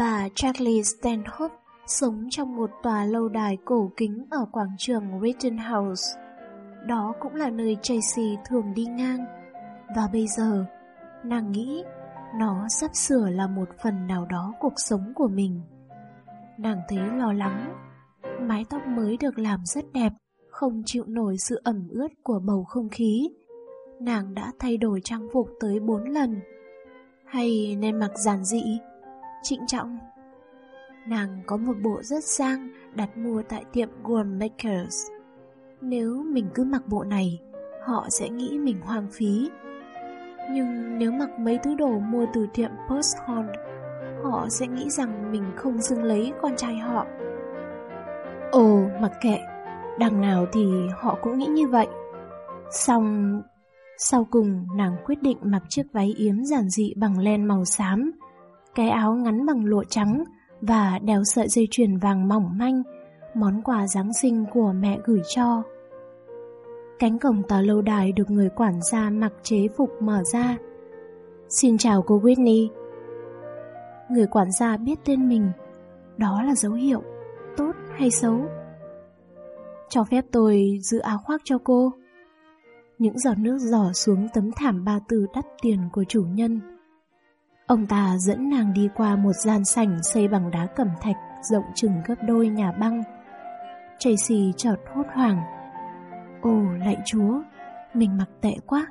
bà Charlie Stanhope sống trong một tòa lâu đài cổ kính ở quảng trường Rittenhouse. Đó cũng là nơi Tracy thường đi ngang. Và bây giờ, nàng nghĩ nó sắp sửa là một phần nào đó cuộc sống của mình. Nàng thấy lo lắng, mái tóc mới được làm rất đẹp, không chịu nổi sự ẩm ướt của bầu không khí. Nàng đã thay đổi trang phục tới bốn lần. Hay nên mặc giản dị? Trịnh trọng. Nàng có một bộ rất sang đặt mua tại tiệm Gourmet Makers. Nếu mình cứ mặc bộ này, họ sẽ nghĩ mình hoang phí. Nhưng nếu mặc mấy thứ đồ mua từ tiệm Posthorn, họ sẽ nghĩ rằng mình không xứng lấy con trai họ. Ồ, mặc kệ, đằng nào thì họ cũng nghĩ như vậy. Xong, sau cùng nàng quyết định mặc chiếc váy yếm giản dị bằng len màu xám, cái áo ngắn bằng lụa trắng và đeo sợi dây chuyền vàng mỏng manh, món quà Giáng sinh của mẹ gửi cho. Cánh cổng tòa lâu đài được người quản gia mặc chế phục mở ra. Xin chào cô Whitney. Người quản gia biết tên mình, đó là dấu hiệu, tốt hay xấu. Cho phép tôi giữ áo khoác cho cô. Những giọt nước giỏ xuống tấm thảm ba tư đắt tiền của chủ nhân. Ông ta dẫn nàng đi qua một gian sảnh xây bằng đá cẩm thạch rộng chừng gấp đôi nhà băng. Tracy chợt hốt hoảng. Ồ, lạy chúa, mình mặc tệ quá.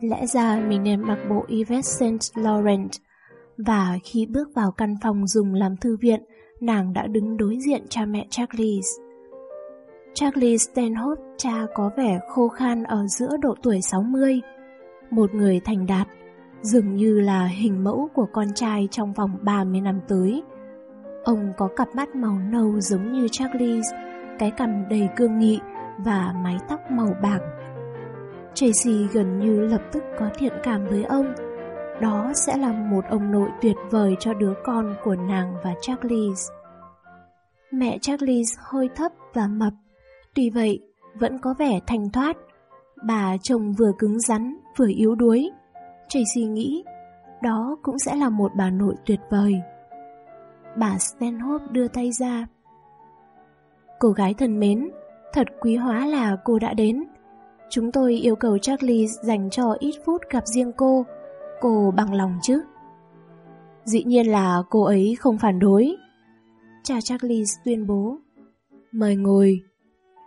Lẽ ra mình nên mặc bộ Yves Saint Laurent. Và khi bước vào căn phòng dùng làm thư viện, nàng đã đứng đối diện cha mẹ Charles. Charles Stanhope, cha có vẻ khô khan ở giữa độ tuổi 60. Một người thành đạt, dường như là hình mẫu của con trai trong vòng 30 năm tới. Ông có cặp mắt màu nâu giống như Charlie, cái cằm đầy cương nghị và mái tóc màu bạc. Tracy gần như lập tức có thiện cảm với ông. Đó sẽ là một ông nội tuyệt vời cho đứa con của nàng và Charlie. Mẹ Charlie hơi thấp và mập, tuy vậy vẫn có vẻ thanh thoát. Bà chồng vừa cứng rắn vừa yếu đuối, Tracy nghĩ đó cũng sẽ là một bà nội tuyệt vời. Bà Stanhope đưa tay ra. Cô gái thân mến, thật quý hóa là cô đã đến. Chúng tôi yêu cầu Charlie dành cho ít phút gặp riêng cô. Cô bằng lòng chứ? Dĩ nhiên là cô ấy không phản đối. Cha Charlie tuyên bố. Mời ngồi.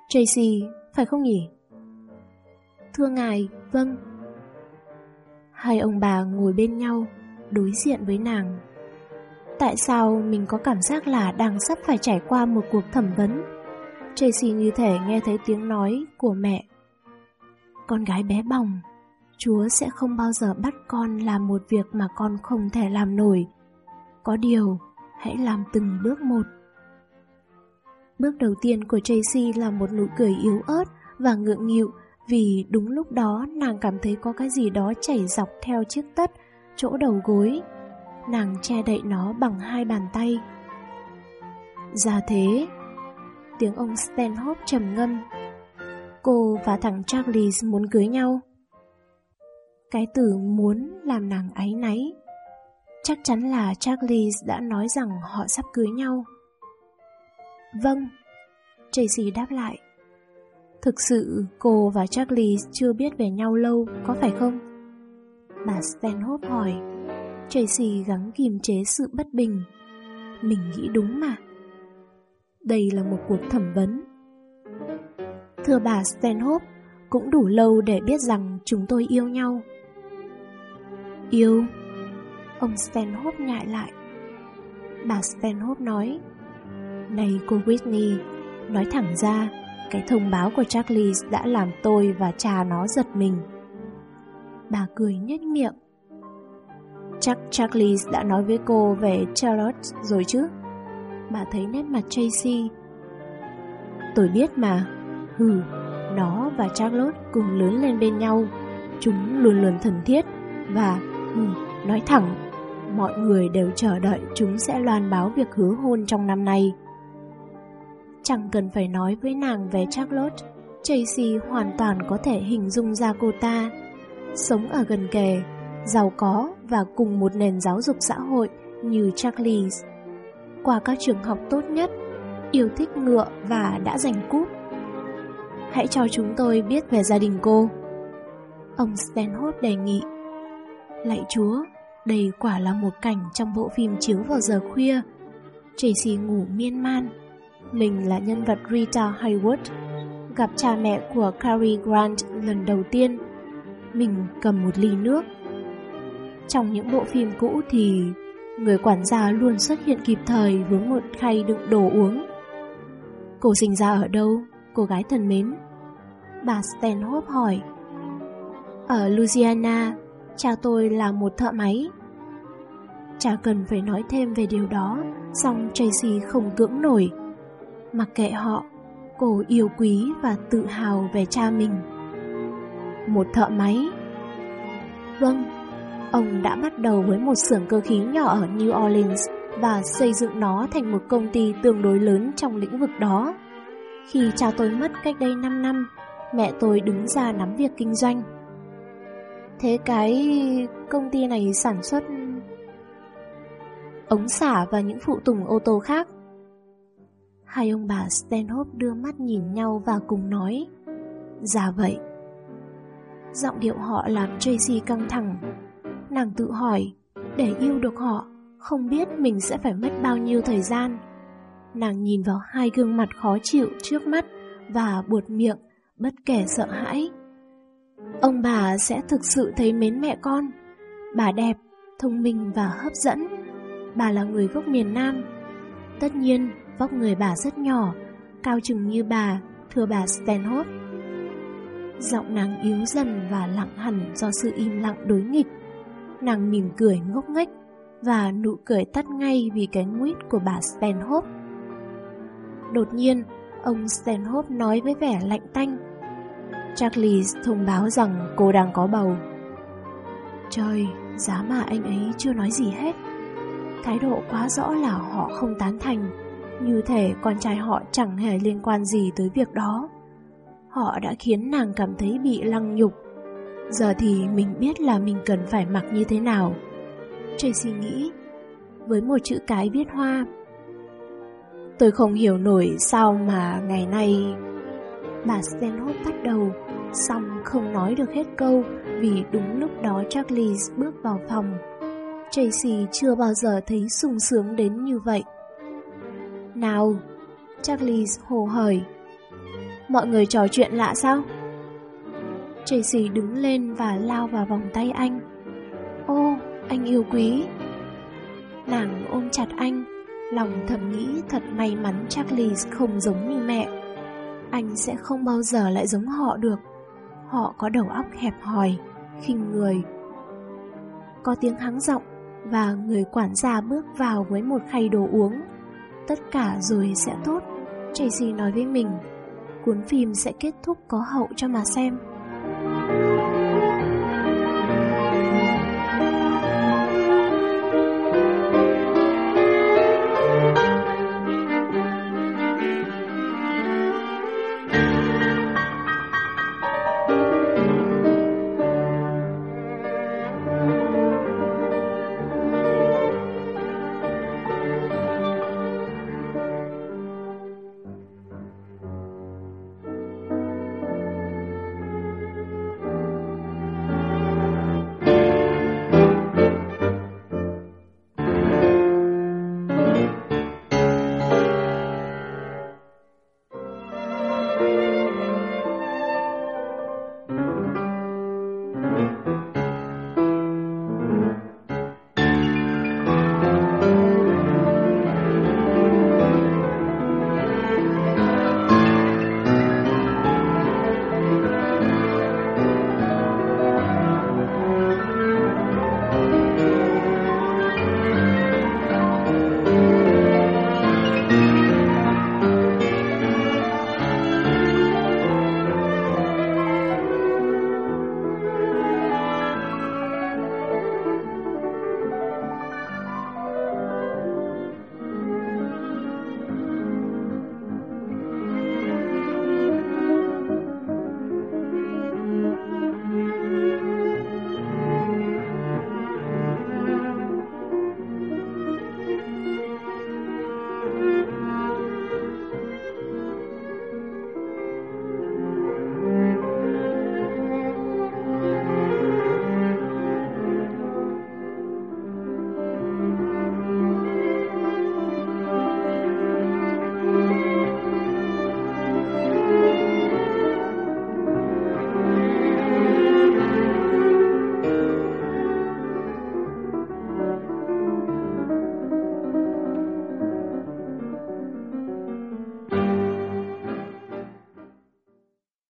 Tracy, phải không nhỉ? Thưa ngài, vâng. Hai ông bà ngồi bên nhau, đối diện với nàng. Tại sao mình có cảm giác là đang sắp phải trải qua một cuộc thẩm vấn? Tracy như thể nghe thấy tiếng nói của mẹ. Con gái bé bỏng, Chúa sẽ không bao giờ bắt con làm một việc mà con không thể làm nổi. Có điều, hãy làm từng bước một. Bước đầu tiên của Tracy là một nụ cười yếu ớt và ngượng nghịu vì đúng lúc đó nàng cảm thấy có cái gì đó chảy dọc theo chiếc tất, chỗ đầu gối. Nàng che đậy nó bằng hai bàn tay. Ra thế, tiếng ông Stanhope trầm ngâm. Cô và thằng Charles muốn cưới nhau. Cái từ muốn làm nàng áy náy. Chắc chắn là Charles đã nói rằng họ sắp cưới nhau. Vâng, Tracy đáp lại. Thực sự cô và Charlie chưa biết về nhau lâu, có phải không? Bà Stanhope hỏi. Tracy gắng kìm chế sự bất bình. Mình nghĩ đúng mà. Đây là một cuộc thẩm vấn. Thưa bà Stanhope, cũng đủ lâu để biết rằng chúng tôi yêu nhau. Yêu? Ông Stanhope nhại lại. Bà Stanhope nói, Này cô Whitney, nói thẳng ra, cái thông báo của Charlie đã làm tôi và cha nó giật mình. Bà cười nhếch miệng. Chắc Charlie đã nói với cô về Charlotte rồi chứ? Bà thấy nét mặt Tracy. Tôi biết mà. Hừ, nó và Charlotte cùng lớn lên bên nhau. Chúng luôn luôn thân thiết và, hừ, nói thẳng, mọi người đều chờ đợi chúng sẽ loan báo việc hứa hôn trong năm nay. Chẳng cần phải nói với nàng về Charlotte, Tracy hoàn toàn có thể hình dung ra cô ta. Sống ở gần kề, giàu có và cùng một nền giáo dục xã hội như Charlie's. Qua các trường học tốt nhất, yêu thích ngựa và đã giành cúp. Hãy cho chúng tôi biết về gia đình cô. Ông Stanhope đề nghị. Lạy chúa, đây quả là một cảnh trong bộ phim chiếu vào giờ khuya. Tracy ngủ miên man. Mình là nhân vật Rita Hayworth, gặp cha mẹ của Cary Grant lần đầu tiên. Mình cầm một ly nước. Trong những bộ phim cũ thì người quản gia luôn xuất hiện kịp thời với một khay đựng đồ uống. Cô sinh ra ở đâu, cô gái thân mến? Bà Stanhope hỏi. Ở Louisiana, cha tôi là một thợ máy. Chả cần phải nói thêm về điều đó, song Tracy không cưỡng nổi. Mặc kệ họ, cô yêu quý và tự hào về cha mình. Một thợ máy Vâng, ông đã bắt đầu với một xưởng cơ khí nhỏ ở New Orleans và xây dựng nó thành một công ty tương đối lớn trong lĩnh vực đó. Khi cha tôi mất cách đây 5 năm, mẹ tôi đứng ra nắm việc kinh doanh. Thế cái công ty này sản xuất ống xả và những phụ tùng ô tô khác. Hai ông bà Stanhope đưa mắt nhìn nhau và cùng nói Dạ vậy. Giọng điệu họ làm Tracy căng thẳng. Nàng tự hỏi Để yêu được họ Không biết mình sẽ phải mất bao nhiêu thời gian? Nàng nhìn vào hai gương mặt khó chịu trước mắt Và buột miệng Bất kể sợ hãi. Ông bà sẽ thực sự thấy mến mẹ con. Bà đẹp, thông minh và hấp dẫn. Bà là người gốc miền Nam. Tất nhiên vóc người bà rất nhỏ Cao chừng như bà Thưa bà Stanhope. Giọng nàng yếu dần và lặng hẳn Do sự im lặng đối nghịch. Nàng mỉm cười ngốc nghếch Và nụ cười tắt ngay Vì cái nguyết của bà Stanhope. Đột nhiên Ông Stanhope nói với vẻ lạnh tanh. Charlie thông báo rằng cô đang có bầu. Trời, giá mà anh ấy chưa nói gì hết. Thái độ quá rõ là họ không tán thành. Như thể con trai họ chẳng hề liên quan gì tới việc đó. Họ đã khiến nàng cảm thấy bị lăng nhục. Giờ thì mình biết là mình cần phải mặc như thế nào. Tracy nghĩ, Với một chữ cái viết hoa. Tôi không hiểu nổi sao mà ngày nay Bà Stanhope bắt đầu, Xong không nói được hết câu Vì đúng lúc đó Charlie bước vào phòng. Tracy chưa bao giờ thấy sung sướng đến như vậy. Nào, Charlie hồ hởi. Mọi người trò chuyện lạ sao? Tracy đứng lên và lao vào vòng tay anh. Ô, anh yêu quý. Nàng ôm chặt anh, lòng thầm nghĩ thật may mắn Charlie không giống như mẹ. Anh sẽ không bao giờ lại giống họ được. Họ có đầu óc hẹp hòi, khinh người. Có tiếng hắng giọng và người quản gia bước vào với một khay đồ uống. Tất cả rồi sẽ tốt. Tracy nói với mình, Cuốn phim sẽ kết thúc có hậu cho mà xem.